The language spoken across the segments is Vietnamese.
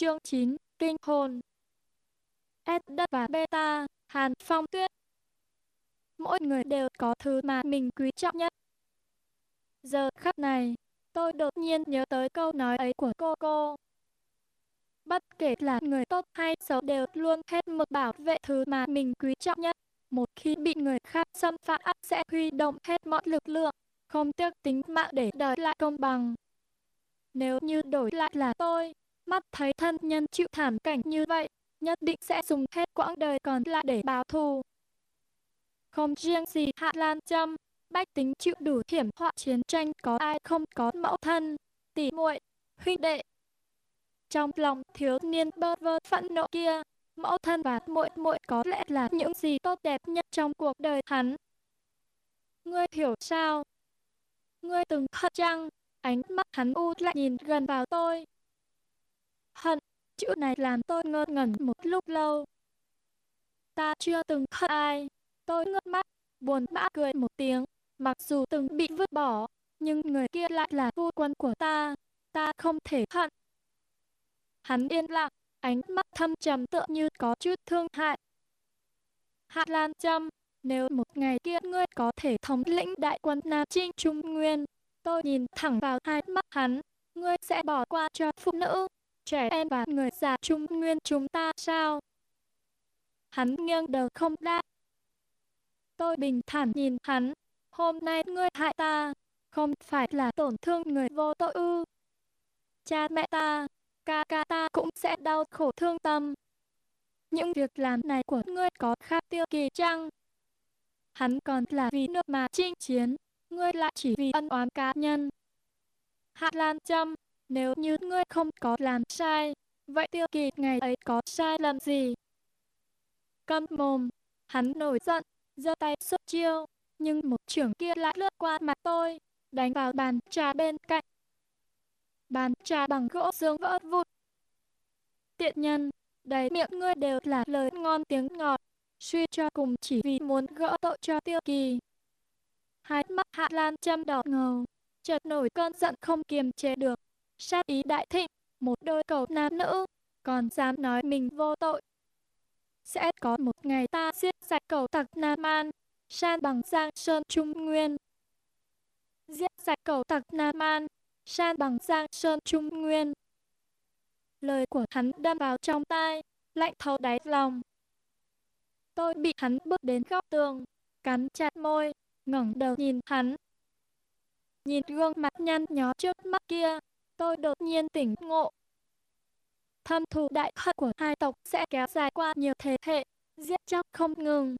Chương 9, Kinh hồn S đất và beta, Hàn Phong Tuyết Mỗi người đều có thứ mà mình quý trọng nhất. Giờ khắc này, tôi đột nhiên nhớ tới câu nói ấy của cô cô. Bất kể là người tốt hay xấu đều luôn hết mực bảo vệ thứ mà mình quý trọng nhất. Một khi bị người khác xâm phạm sẽ huy động hết mọi lực lượng, không tiếc tính mạng để đòi lại công bằng. Nếu như đổi lại là tôi, mắt thấy thân nhân chịu thảm cảnh như vậy, nhất định sẽ dùng hết quãng đời còn lại để báo thù. Không riêng gì Hạ Lan Trâm, bách tính chịu đủ hiểm họa chiến tranh có ai không có mẫu thân, tỷ muội, huynh đệ. Trong lòng thiếu niên bơ vơ phẫn nộ kia, mẫu thân và muội muội có lẽ là những gì tốt đẹp nhất trong cuộc đời hắn. Ngươi hiểu sao? Ngươi từng hận chăng? Ánh mắt hắn u lại nhìn gần vào tôi. Hận, chữ này làm tôi ngơ ngẩn một lúc lâu. Ta chưa từng hận ai. Tôi ngước mắt, buồn bã cười một tiếng. Mặc dù từng bị vứt bỏ, nhưng người kia lại là vua quân của ta. Ta không thể hận. Hắn yên lặng, ánh mắt thâm trầm tựa như có chút thương hại. Hạ Lan Trâm, nếu một ngày kia ngươi có thể thống lĩnh đại quân Nam Trinh Trung Nguyên, tôi nhìn thẳng vào hai mắt hắn, ngươi sẽ bỏ qua cho phụ nữ, trẻ em và người già Trung Nguyên chúng ta sao? Hắn nghiêng đầu không đáp. Tôi bình thản nhìn hắn, hôm nay ngươi hại ta, không phải là tổn thương người vô tội ư. Cha mẹ ta, ca ca ta cũng sẽ đau khổ thương tâm. Những việc làm này của ngươi có khác tiêu kỳ chăng? Hắn còn là vì nước mà chinh chiến, ngươi lại chỉ vì ân oán cá nhân. Hạ Lan Trâm, nếu như ngươi không có làm sai, vậy tiêu kỳ ngày ấy có sai lầm gì? Câm mồm, hắn nổi giận, giơ tay xuất chiêu, nhưng một trưởng kia lại lướt qua mặt tôi, đánh vào bàn trà bên cạnh. Bàn trà bằng gỗ dương vỡ vụt. Tiện nhân, đầy miệng ngươi đều là lời ngon tiếng ngọt, suy cho cùng chỉ vì muốn gỡ tội cho tiêu kỳ. Hai mắt hạ lan châm đỏ ngầu, chợt nổi cơn giận không kiềm chế được, sát ý đại thịnh, một đôi cầu nam nữ, còn dám nói mình vô tội. Sẽ có một ngày ta giết sạch cầu tặc Nam An, san bằng Giang Sơn Trung Nguyên. Giết sạch cầu tặc Nam An, san bằng Giang Sơn Trung Nguyên. Lời của hắn đâm vào trong tai, lạnh thấu đáy lòng. Tôi bị hắn bước đến góc tường, cắn chặt môi, ngẩng đầu nhìn hắn. Nhìn gương mặt nhăn nhó trước mắt kia, tôi đột nhiên tỉnh ngộ. Thâm thù đại hận của hai tộc sẽ kéo dài qua nhiều thế hệ, giết chóc không ngừng.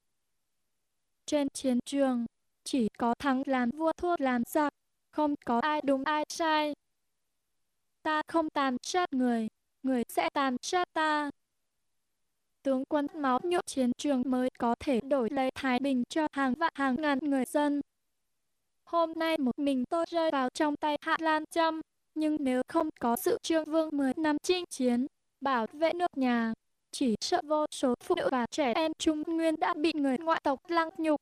Trên chiến trường, chỉ có thắng làm vua thua làm giặc, không có ai đúng ai sai. Ta không tàn sát người, người sẽ tàn sát ta. Tướng quân máu nhuộm chiến trường mới có thể đổi lấy thái bình cho hàng vạn hàng ngàn người dân. Hôm nay một mình tôi rơi vào trong tay Hạ Lan Trâm, nhưng nếu không có sự trương vương 10 năm chinh chiến, bảo vệ nước nhà, chỉ sợ vô số phụ nữ và trẻ em Trung Nguyên đã bị người ngoại tộc lăng nhục.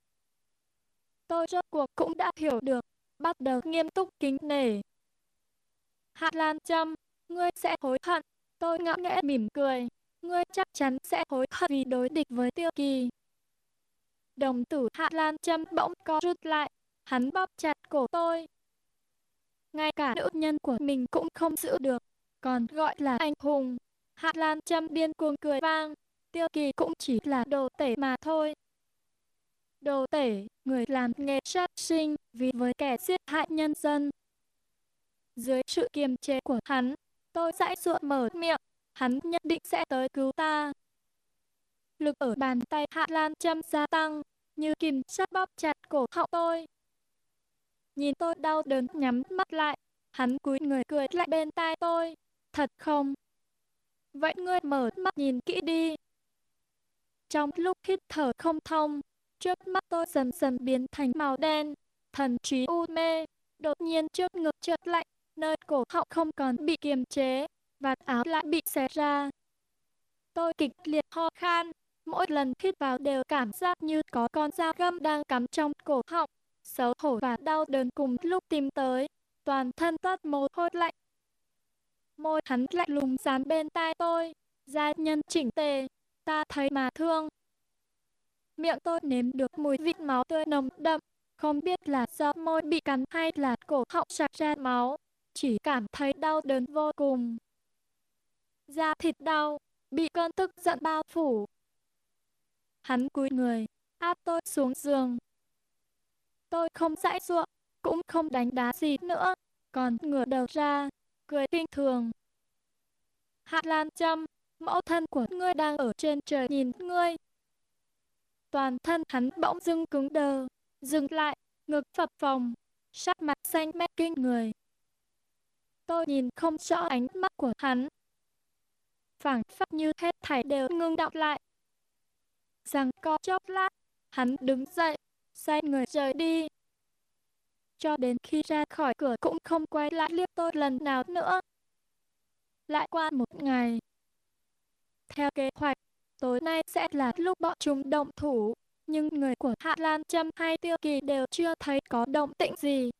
Tôi rốt cuộc cũng đã hiểu được, bắt đầu nghiêm túc kính nể. Hạ Lan Trâm, ngươi sẽ hối hận, tôi ngạo nghễ mỉm cười, ngươi chắc chắn sẽ hối hận vì đối địch với tiêu kỳ. Đồng tử Hạ Lan Trâm bỗng co rút lại, hắn bóp chặt cổ tôi. Ngay cả nữ nhân của mình cũng không giữ được, còn gọi là anh hùng. Hạ Lan Trâm điên cuồng cười vang, tiêu kỳ cũng chỉ là đồ tể mà thôi. Đồ tể, người làm nghề sát sinh, vì với kẻ giết hại nhân dân. Dưới sự kiềm chế của hắn, tôi dãi ruộng mở miệng, hắn nhất định sẽ tới cứu ta. Lực ở bàn tay Hạ Lan Trâm gia tăng, như kìm sắt bóp chặt cổ họng tôi. Nhìn tôi đau đớn nhắm mắt lại, hắn cúi người cười lại bên tai tôi. Thật không? Vậy ngươi mở mắt nhìn kỹ đi. Trong lúc hít thở không thông, trước mắt tôi dần dần biến thành màu đen, thần trí u mê, đột nhiên trước ngực trượt lạnh, nơi cổ họng không còn bị kiềm chế, và áo lại bị xé ra. Tôi kịch liệt ho khan, mỗi lần hít vào đều cảm giác như có con dao găm đang cắm trong cổ họng, xấu hổ và đau đớn cùng lúc tìm tới, toàn thân toát mồ hôi lạnh. môi hắn lạnh lùng dán bên tai tôi. Gia nhân chỉnh tề, ta thấy mà thương. Miệng tôi nếm được mùi vị máu tươi nồng đậm, không biết là do môi bị cắn hay là cổ họng sạc ra máu, chỉ cảm thấy đau đớn vô cùng. Da thịt đau, bị cơn tức giận bao phủ. Hắn cúi người, áp tôi xuống giường. Tôi không dãy ruộng, cũng không đánh đá gì nữa, còn ngửa đầu ra, cười kinh thường. Hạ Lan Trâm, mẫu thân của ngươi đang ở trên trời nhìn ngươi. Toàn thân hắn bỗng dưng cứng đờ, dừng lại, ngực phập phồng, sắc mặt xanh mét kinh người. Tôi nhìn không rõ ánh mắt của hắn. phảng phất như hết thảy đều ngưng đọng lại. Rằng có chốc lát, hắn đứng dậy, xoay người rời đi. Cho đến khi ra khỏi cửa cũng không quay lại liếc tôi lần nào nữa. Lại qua một ngày. Theo kế hoạch, tối nay sẽ là lúc bọn chúng động thủ nhưng người của Hạ Lan Trâm hay Tiêu Kỳ đều chưa thấy có động tĩnh gì.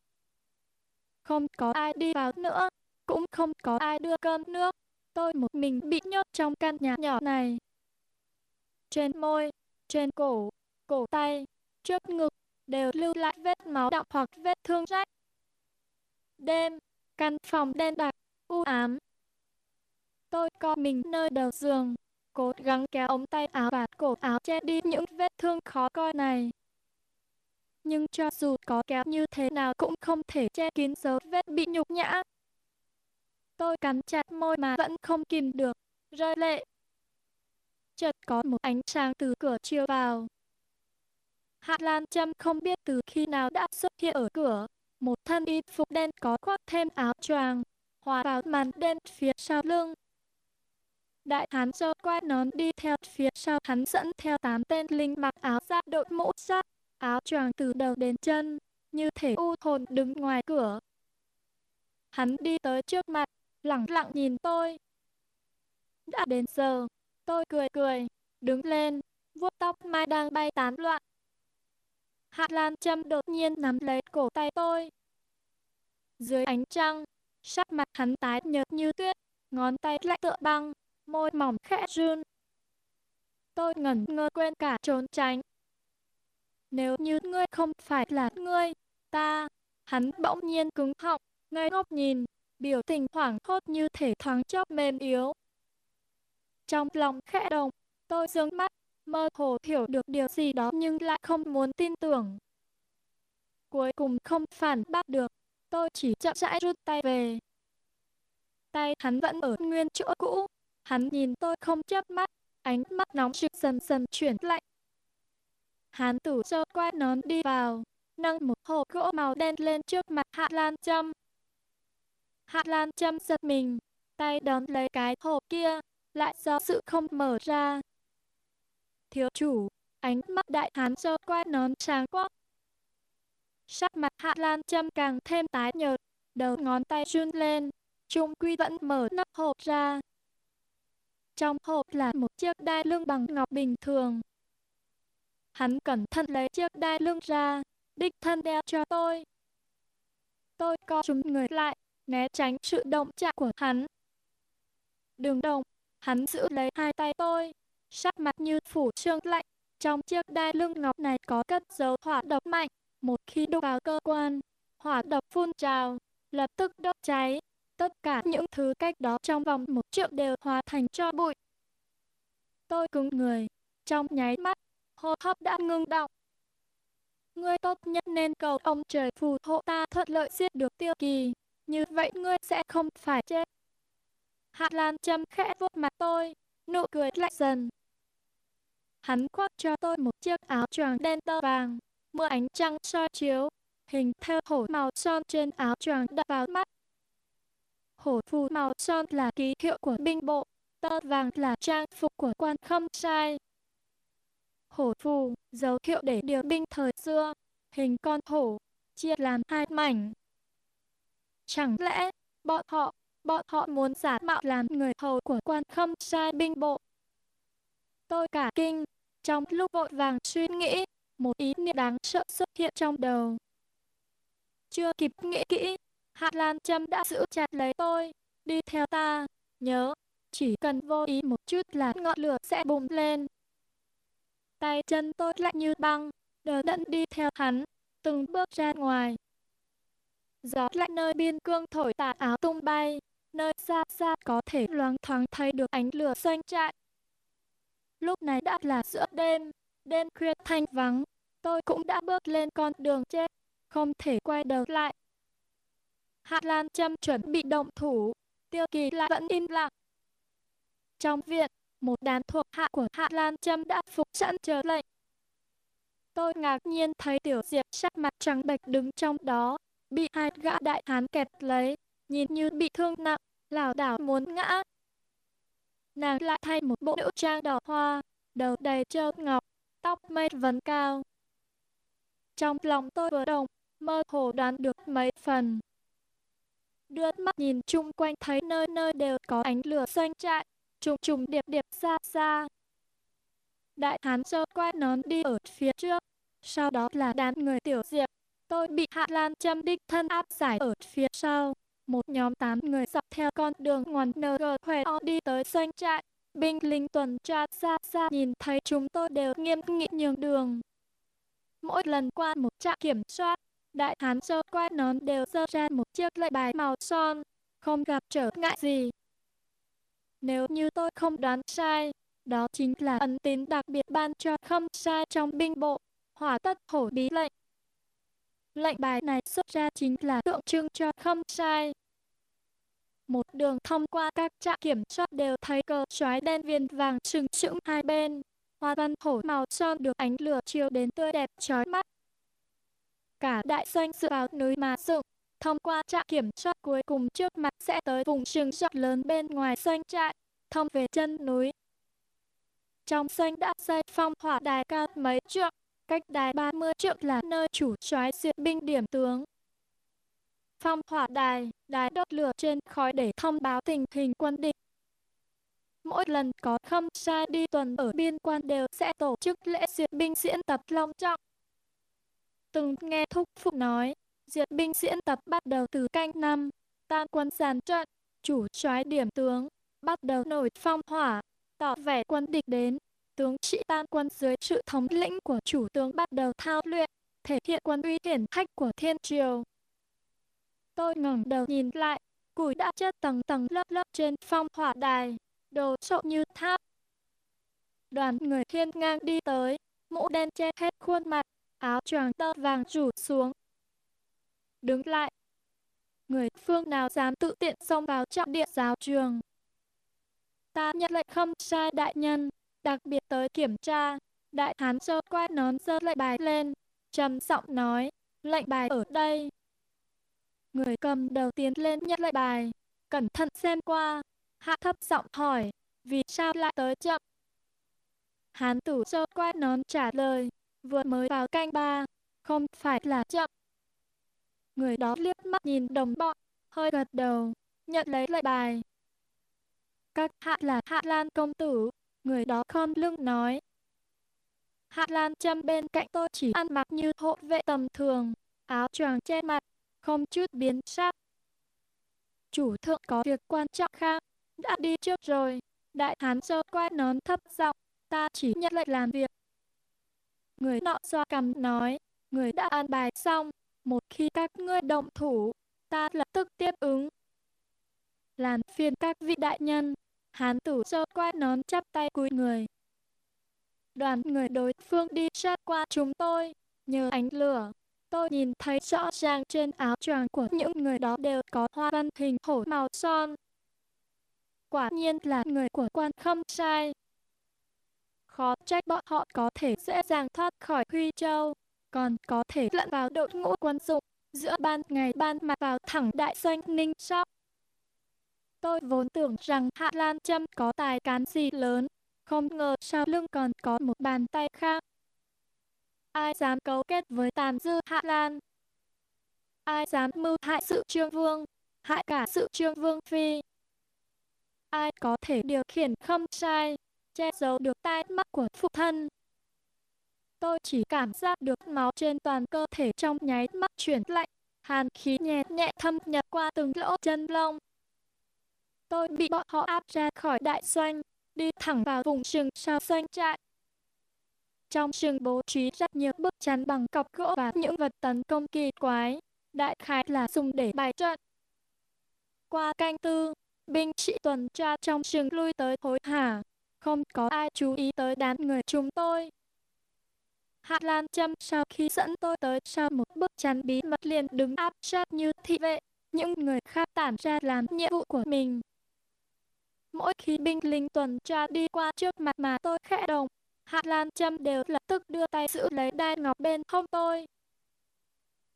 Không có ai đi vào nữa, cũng không có ai đưa cơm nước. Tôi một mình bị nhốt trong căn nhà nhỏ này. Trên môi, trên cổ, cổ tay, trước ngực đều lưu lại vết máu đọng hoặc vết thương rách. Đêm, căn phòng đen đặc, u ám. Tôi co mình nơi đầu giường, cố gắng kéo ống tay áo và cổ áo che đi những vết thương khó coi này. Nhưng cho dù có kéo như thế nào cũng không thể che kín dấu vết bị nhục nhã. Tôi cắn chặt môi mà vẫn không kìm được, rơi lệ. Chợt có một ánh sáng từ cửa chiếu vào. Hạ Lan Trâm không biết từ khi nào đã xuất hiện ở cửa. Một thân y phục đen có khoác thêm áo choàng, hòa vào màn đen phía sau lưng. Đại hán dâu qua nón đi theo phía sau hắn dẫn theo tám tên linh mặc áo giáp đội mũ sắt, áo choàng từ đầu đến chân, như thể u hồn đứng ngoài cửa. Hắn đi tới trước mặt, lặng lặng nhìn tôi. Đã đến giờ, tôi cười cười, đứng lên, vuốt tóc mai đang bay tán loạn. Hạ Lan Trâm đột nhiên nắm lấy cổ tay tôi. Dưới ánh trăng, sắc mặt hắn tái nhợt như tuyết, ngón tay lạnh tựa băng, môi mỏng khẽ run. Tôi ngẩn ngơ quên cả trốn tránh. Nếu như ngươi không phải là ngươi, ta, hắn bỗng nhiên cứng họng, ngây ngốc nhìn, biểu tình hoảng hốt như thể thoáng chốc mềm yếu. Trong lòng khẽ động, tôi dương mắt, mơ hồ hiểu được điều gì đó nhưng lại không muốn tin tưởng. Cuối cùng không phản bác được, tôi chỉ chậm rãi rút tay về. Tay hắn vẫn ở nguyên chỗ cũ, Hắn nhìn tôi không chớp mắt, ánh mắt nóng rực dần dần chuyển lạnh. Hắn tủ sơ quay nón đi vào, nâng một hộp gỗ màu đen lên trước mặt Hạ Lan Trâm. Hạ Lan Trâm giật mình, tay đón lấy cái hộp kia, lại do sự không mở ra. Thiếu chủ, ánh mắt đại hán sơ qua nón sáng quắc. Sắc mặt Hạ Lan châm càng thêm tái nhợt, đầu ngón tay run lên, trung quy vẫn mở nắp hộp ra, trong hộp là một chiếc đai lưng bằng ngọc bình thường. Hắn cẩn thận lấy chiếc đai lưng ra, đích thân đeo cho tôi. Tôi co chúng người lại, né tránh sự động chạm của hắn. Đừng động, hắn giữ lấy hai tay tôi, sắc mặt như phủ sương lạnh. Trong chiếc đai lưng ngọc này có cất dấu hỏa độc mạnh, một khi đụng vào cơ quan, hỏa độc phun trào, lập tức đốt cháy. Tất cả những thứ cách đó trong vòng một triệu đều hóa thành cho bụi. Tôi cứng người, trong nháy mắt, hô hấp đã ngưng động. Ngươi tốt nhất nên cầu ông trời phù hộ ta thuận lợi giết được tiêu kỳ, như vậy ngươi sẽ không phải chết. Hạ Lan châm khẽ vuốt mặt tôi, nụ cười lạnh dần. Hắn khoác cho tôi một chiếc áo choàng đen tơ vàng, mưa ánh trăng soi chiếu, hình theo hổ màu son trên áo choàng đập vào mắt. Hổ phù màu son là ký hiệu của binh bộ, tơ vàng là trang phục của quan khâm sai. Hổ phù, dấu hiệu để điều binh thời xưa, hình con hổ, chia làm hai mảnh. Chẳng lẽ, bọn họ, bọn họ muốn giả mạo làm người hầu của quan khâm sai binh bộ? Tôi cả kinh, trong lúc vội vàng suy nghĩ, một ý niệm đáng sợ xuất hiện trong đầu. Chưa kịp nghĩ kỹ, Hạ Lan Trâm đã giữ chặt lấy tôi, đi theo ta, nhớ, chỉ cần vô ý một chút là ngọn lửa sẽ bùng lên. Tay chân tôi lạnh như băng, đờ đẫn đi theo hắn, từng bước ra ngoài. Gió lạnh nơi biên cương thổi tà áo tung bay, nơi xa xa có thể loáng thoáng thấy được ánh lửa xanh trại. Lúc này đã là giữa đêm, đêm khuya thanh vắng, tôi cũng đã bước lên con đường chết, không thể quay đầu lại. Hạ Lan Trâm chuẩn bị động thủ, Tiêu Kỳ lại vẫn im lặng. Trong viện, một đám thuộc hạ của Hạ Lan Trâm đã phục sẵn chờ lệnh. Tôi ngạc nhiên thấy Tiểu Diệp sắc mặt trắng bệch đứng trong đó, bị hai gã đại hán kẹt lấy, nhìn như bị thương nặng, lảo đảo muốn ngã. Nàng lại thay một bộ nữ trang đỏ hoa, đầu đầy châu ngọc, tóc mây vấn cao. Trong lòng tôi vừa động, mơ hồ đoán được mấy phần. Đưa mắt nhìn chung quanh thấy nơi nơi đều có ánh lửa xanh trại, trùng trùng điệp điệp xa xa. Đại hán sơ quay nón đi ở phía trước, sau đó là đám người tiểu diệp. Tôi bị Hạ Lan châm đích thân áp giải ở phía sau. Một nhóm tám người dọc theo con đường ngoằn nờ gờ khỏe o đi tới doanh trại. Binh lính tuần tra xa xa nhìn thấy chúng tôi đều nghiêm nghị nhường đường. Mỗi lần qua một trạm kiểm soát, đại hán sơ quay nón đều dơ ra một chiếc lệnh bài màu son, không gặp trở ngại gì. Nếu như tôi không đoán sai, đó chính là ấn tín đặc biệt ban cho khâm sai trong binh bộ, hỏa tất hổ bí lệnh. Lệnh bài này xuất ra chính là tượng trưng cho không sai. Một đường thông qua các trạm kiểm soát đều thấy cờ xoáy đen viền vàng sừng sững hai bên. Hoa văn hổ màu son được ánh lửa chiếu đến tươi đẹp chói mắt. Cả đại doanh dựa vào núi mà dựng, thông qua trạm kiểm soát cuối cùng trước mặt sẽ tới vùng rừng rộng lớn bên ngoài doanh trại, thông về chân núi. Trong doanh đã xây phong hỏa đài cao mấy trượng, cách đài 30 triệu là nơi chủ soái duyệt binh điểm tướng. Phong hỏa đài, đài đốt lửa trên khói để thông báo tình hình quân địch. Mỗi lần có khâm sai đi tuần ở biên quan đều sẽ tổ chức lễ duyệt binh diễn tập long trọng. Từng nghe thúc phụ nói, duyệt binh diễn tập bắt đầu từ canh năm, tan quân giàn trận, chủ soái điểm tướng, bắt đầu nổi phong hỏa, tỏ vẻ quân địch đến, tướng sĩ tan quân dưới sự thống lĩnh của chủ tướng bắt đầu thao luyện, thể hiện quân uy hiển hách của thiên triều. Tôi ngẩng đầu nhìn lại, củi đã chất tầng tầng lớp lớp trên phong hỏa đài, đồ sộ như tháp. Đoàn người thiên ngang đi tới, mũ đen che hết khuôn mặt, áo choàng tơ vàng rủ xuống. Đứng lại. Người phương nào dám tự tiện xông vào trọng địa giáo trường. Ta nhận lệnh không sai đại nhân, đặc biệt tới kiểm tra. Đại hán sơ quay nón sơ lệnh bài lên, trầm giọng nói, lệnh bài ở đây. Người cầm đầu tiến lên nhận lệnh bài, cẩn thận xem qua, hạ thấp giọng hỏi, vì sao lại tới chậm? Hán tử sơ quay nón trả lời, vừa mới vào canh ba, không phải là chậm. Người đó liếc mắt nhìn đồng bọn, hơi gật đầu, nhận lấy lệnh bài. Các hạ là Hạ Lan công tử, người đó khom lưng nói. Hạ Lan Trâm bên cạnh tôi chỉ ăn mặc như hộ vệ tầm thường, áo choàng che mặt, không chút biến sắc. Chủ thượng có việc quan trọng khác, đã đi trước rồi. Đại hán sơ quay nón thấp giọng, ta chỉ nhận lệnh làm việc. Người nọ xoa cầm nói, người đã an bài xong, một khi các ngươi động thủ, ta lập tức tiếp ứng. Làm phiền các vị đại nhân, hán tử sơ qua nón chắp tay cúi người. Đoàn người đối phương đi sát qua chúng tôi, nhờ ánh lửa, tôi nhìn thấy rõ ràng trên áo choàng của những người đó đều có hoa văn hình hổ màu son. Quả nhiên là người của quan khâm sai. Khó trách bọn họ có thể dễ dàng thoát khỏi Huy Châu, còn có thể lẫn vào đội ngũ quân dụng, giữa ban ngày ban mặt vào thẳng đại doanh Ninh Sóc. Tôi vốn tưởng rằng Hạ Lan Trâm có tài cán gì lớn, không ngờ sau lưng còn có một bàn tay khác. Ai dám cấu kết với tàn dư Hạ Lan? Ai dám mưu hại sự trương vương, hại cả sự trương vương phi? Ai có thể điều khiển không sai, che giấu được tai mắt của phụ thân? Tôi chỉ cảm giác được máu trên toàn cơ thể trong nháy mắt chuyển lạnh, hàn khí nhẹ nhẹ thâm nhập qua từng lỗ chân lông tôi bị bọn họ áp ra khỏi đại doanh, đi thẳng vào vùng rừng sau doanh trại. Trong rừng bố trí rất nhiều bức chắn bằng cọc gỗ và những vật tấn công kỳ quái, đại khái là dùng để bài trận. Qua canh tư, binh sĩ tuần tra trong rừng lui tới hối hả, không có ai chú ý tới đám người chúng tôi. Hạ Lan Trâm sau khi dẫn tôi tới sau một bức chắn bí mật liền đứng áp sát như thị vệ, những người khác tản ra làm nhiệm vụ của mình. Mỗi khi binh lính tuần tra đi qua trước mặt mà tôi khẽ động, Hạ Lan Trâm đều lập tức đưa tay giữ lấy đai ngọc bên hông tôi.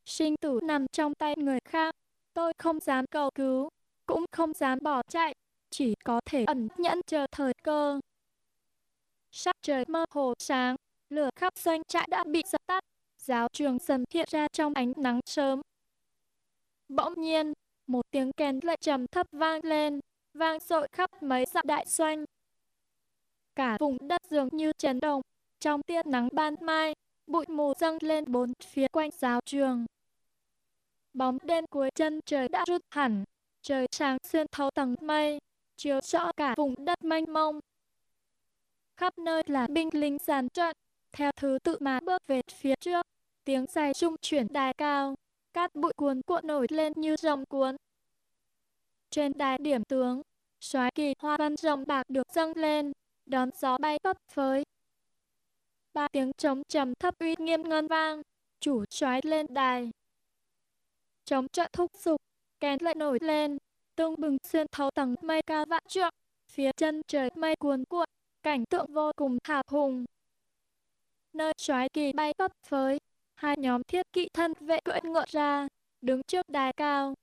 Sinh tử nằm trong tay người khác, tôi không dám cầu cứu, cũng không dám bỏ chạy, chỉ có thể ẩn nhẫn chờ thời cơ. Sắc trời mơ hồ sáng, lửa khắp doanh trại đã bị dập tắt, giáo trường dần hiện ra trong ánh nắng sớm. Bỗng nhiên, một tiếng kèn lại trầm thấp vang lên, vang dội khắp mấy dặm đại xoanh. Cả vùng đất dường như chấn động, trong tia nắng ban mai, bụi mù dâng lên bốn phía quanh giáo trường. Bóng đen cuối chân trời đã rút hẳn, trời sáng xuyên thấu tầng mây, chiếu rõ cả vùng đất mênh mông. Khắp nơi là binh lính dàn trận, theo thứ tự mà bước về phía trước, tiếng dài trung chuyển đài cao, cát bụi cuồn cuộn nổi lên như rồng cuốn. Trên đài điểm tướng, xoáy kỳ hoa văn rồng bạc được dâng lên, đón gió bay phấp phới. Ba tiếng trống trầm thấp uy nghiêm ngân vang, chủ xoáy lên đài. Trống trận thúc giục, kèn lại nổi lên, tung bừng xuyên thấu tầng mây cao vạn trượng, phía chân trời mây cuồn cuộn, cảnh tượng vô cùng hào hùng. Nơi xoáy kỳ bay phấp phới, hai nhóm thiết kỵ thân vệ cưỡi ngựa ra, đứng trước đài cao.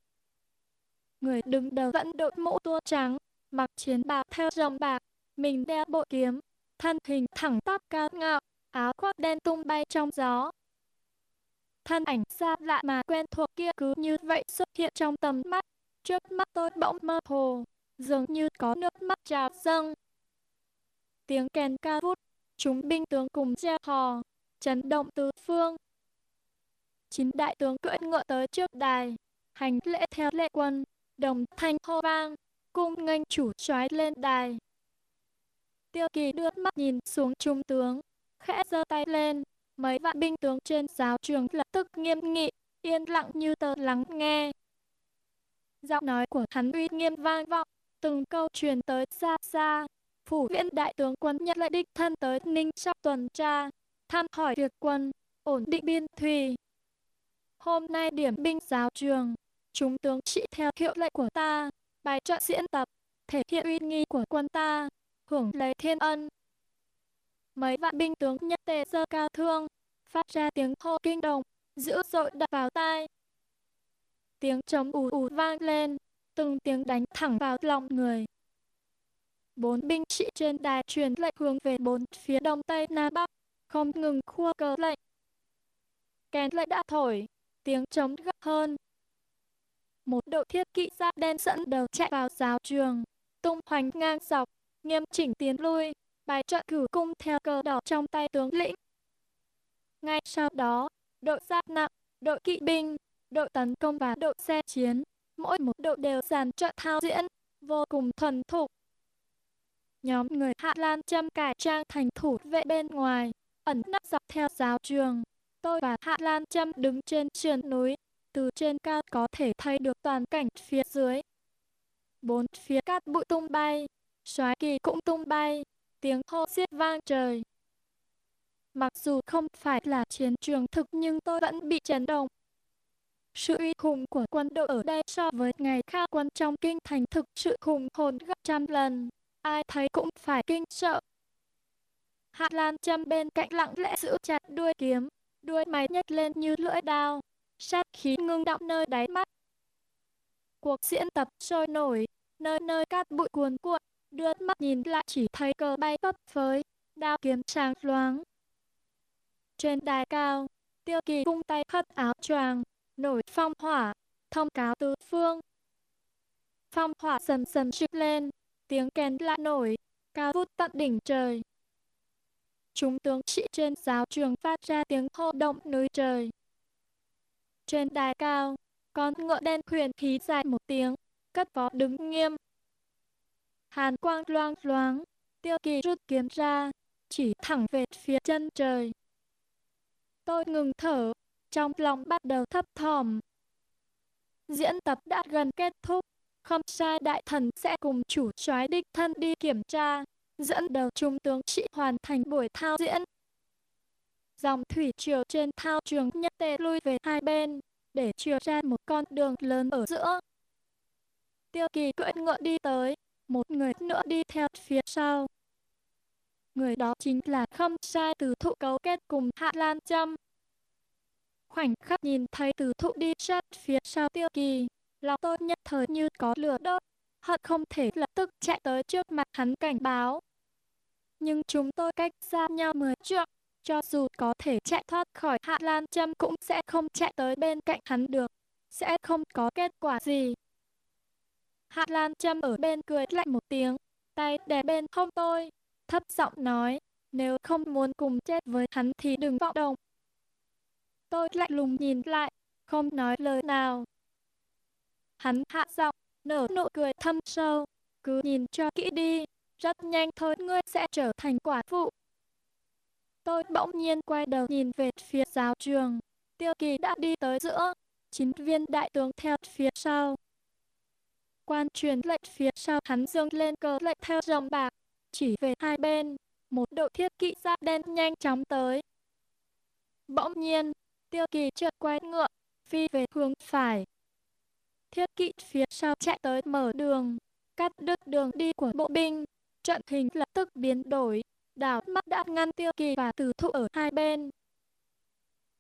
Người đứng đầu vẫn đội mũ tua trắng, mặc chiến bào theo dòng bạc, mình đeo bộ kiếm, thân hình thẳng tắp cao ngạo, áo khoác đen tung bay trong gió. Thân ảnh xa lạ mà quen thuộc kia cứ như vậy xuất hiện trong tầm mắt, trước mắt tôi bỗng mơ hồ, dường như có nước mắt trào dâng. Tiếng kèn ca vút, chúng binh tướng cùng gieo hò, chấn động tứ phương. Chín đại tướng cưỡi ngựa tới trước đài, hành lễ theo lệ quân, đồng thanh hô vang, cung nghênh chủ soái lên đài. Tiêu kỳ đưa mắt nhìn xuống trung tướng, khẽ giơ tay lên, mấy vạn binh tướng trên giáo trường lập tức nghiêm nghị, yên lặng như tờ lắng nghe. Giọng nói của hắn uy nghiêm vang vọng, từng câu truyền tới xa xa. Phủ viễn đại tướng quân nhận lệnh đích thân tới Ninh Sóc tuần tra, thăm hỏi việc quân, ổn định biên thùy. Hôm nay điểm binh giáo trường, chúng tướng sĩ theo hiệu lệnh của ta, bài trận diễn tập, thể hiện uy nghi của quân ta, hưởng lấy thiên ân. Mấy vạn binh tướng nhất tề dơ cao thương, phát ra tiếng hô kinh động, dữ dội đập vào tai. Tiếng trống ù ù vang lên, từng tiếng đánh thẳng vào lòng người. Bốn binh sĩ trên đài truyền lệnh hướng về bốn phía đông tây nam bắc, không ngừng khua cờ lệnh. Kèn lệnh đã thổi, tiếng trống gấp hơn. Một đội thiết kỵ da đen dẫn đầu chạy vào giáo trường, tung hoành ngang dọc, nghiêm chỉnh tiến lui, bài trận cử cung theo cờ đỏ trong tay tướng lĩnh. Ngay sau đó, đội giáp nặng, đội kỵ binh, đội tấn công và đội xe chiến, mỗi một đội đều dàn trận thao diễn, vô cùng thuần thục. Nhóm người Hạ Lan châm cải trang thành thủ vệ bên ngoài, ẩn nấp dọc theo giáo trường. Tôi và Hạ Lan Trâm đứng trên sườn núi, từ trên cao có thể thấy được toàn cảnh phía dưới. Bốn phía cát bụi tung bay, xoái kỳ cũng tung bay, tiếng hô xiết vang trời. Mặc dù không phải là chiến trường thực nhưng tôi vẫn bị chấn động. Sự uy hùng của quân đội ở đây so với ngày khác quân trong kinh thành thực sự hùng hồn gấp trăm lần. Ai thấy cũng phải kinh sợ. Hạ Lan Trâm bên cạnh lặng lẽ giữ chặt đuôi kiếm, đuôi mày nhếch lên như lưỡi dao, sát khí ngưng đọng nơi đáy mắt. Cuộc diễn tập sôi nổi, nơi nơi cát bụi cuồn cuộn, đưa mắt nhìn lại chỉ thấy cờ bay phấp phới, đao kiếm sáng loáng. Trên đài cao, tiêu kỳ vung tay khất áo choàng, nổi phong hỏa, thông cáo tứ phương. Phong hỏa dần dần trực lên, tiếng kèn lại nổi, cao vút tận đỉnh trời. Chúng tướng sĩ trên giáo trường phát ra tiếng hô động núi trời. Trên đài cao, con ngựa đen huyền khí dài một tiếng, cất vó đứng nghiêm. hàn quang loang loáng, tiêu kỳ rút kiếm ra, chỉ thẳng về phía chân trời. Tôi ngừng thở, trong lòng bắt đầu thấp thỏm. Diễn tập đã gần kết thúc, không sai đại thần sẽ cùng chủ soái đích thân đi kiểm tra, dẫn đầu trung tướng sĩ hoàn thành buổi thao diễn. Dòng thủy triều trên thao trường nhất tề lui về hai bên, để chia ra một con đường lớn ở giữa. Tiêu kỳ cưỡi ngựa đi tới, một người nữa đi theo phía sau. Người đó chính là khâm sai từ thụ cấu kết cùng Hạ Lan Trâm. Khoảnh khắc nhìn thấy từ thụ đi sát phía sau tiêu kỳ, lòng tôi nhất thời như có lửa đốt, hận không thể lập tức chạy tới trước mặt hắn cảnh báo. Nhưng chúng tôi cách xa nhau mười trượng, cho dù có thể chạy thoát khỏi Hạ Lan Trâm cũng sẽ không chạy tới bên cạnh hắn được, sẽ không có kết quả gì. Hạ Lan Trâm ở bên cười lạnh một tiếng, tay đè bên hông tôi, thấp giọng nói, nếu không muốn cùng chết với hắn thì đừng vọng động. Tôi lạnh lùng nhìn lại, không nói lời nào. Hắn hạ giọng, nở nụ cười thâm sâu, cứ nhìn cho kỹ đi, rất nhanh thôi ngươi sẽ trở thành quả phụ. Tôi bỗng nhiên quay đầu nhìn về phía giáo trường, tiêu kỳ đã đi tới giữa, chín viên đại tướng theo phía sau. Quan truyền lệnh phía sau hắn dương lên cờ lệnh theo dòng bạc, chỉ về hai bên, một đội thiết kỵ da đen nhanh chóng tới. Bỗng nhiên, tiêu kỳ chợt quay ngựa, phi về hướng phải. Thiết kỵ phía sau chạy tới mở đường, cắt đứt đường đi của bộ binh. Trận hình lập tức biến đổi, đảo mắt đã ngăn tiêu kỳ và từ thụ ở hai bên.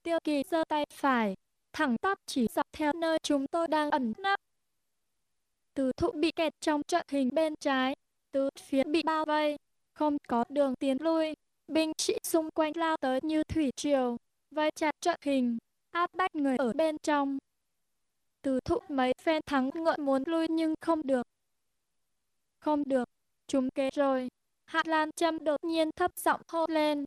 Tiêu kỳ giơ tay phải, thẳng tắp chỉ dọc theo nơi chúng tôi đang ẩn nấp. Từ thụ bị kẹt trong trận hình bên trái, tứ phía bị bao vây, không có đường tiến lui. Binh sĩ xung quanh lao tới như thủy triều, vây chặt trận hình, áp bách người ở bên trong. Từ thụ mấy phen thắng ngợi muốn lui nhưng không được. Không được, chúng kế rồi. Hạ Lan Trâm đột nhiên thấp giọng hô lên,